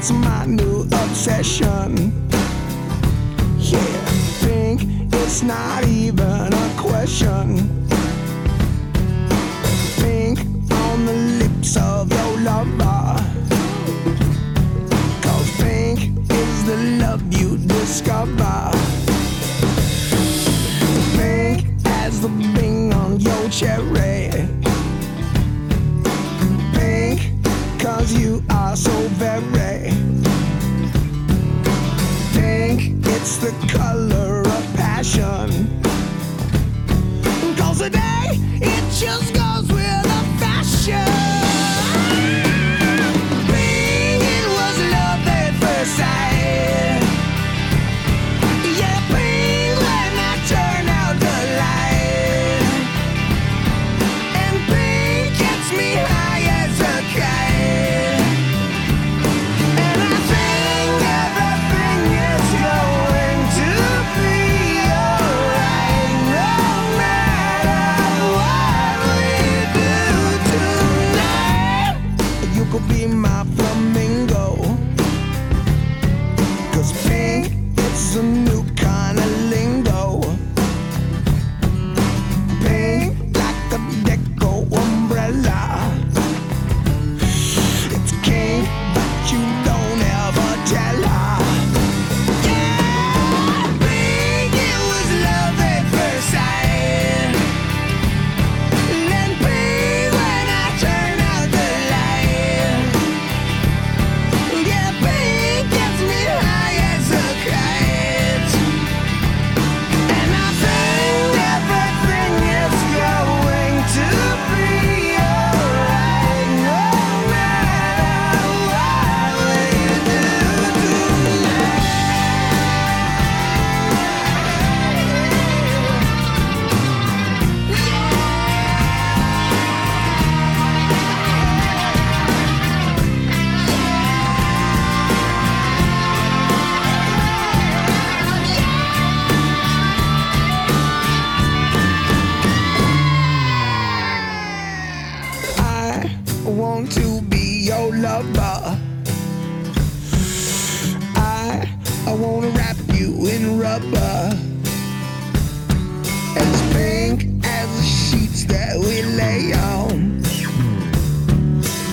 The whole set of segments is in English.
it's my new obsession. Yeah, think it's not even a question. Think on the lips of your lover. Cause think is the love you discover. Think as the bing on your cherry. Think cause you I, I wanna wrap you in rubber. As pink as the sheets that we lay on.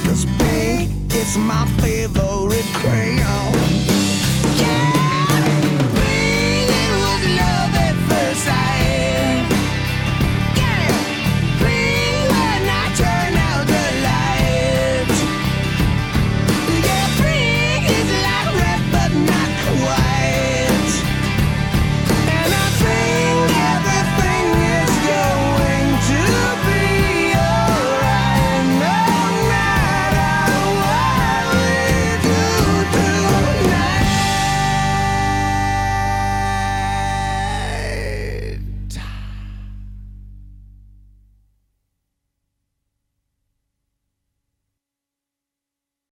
Cause pink is my favorite crayon.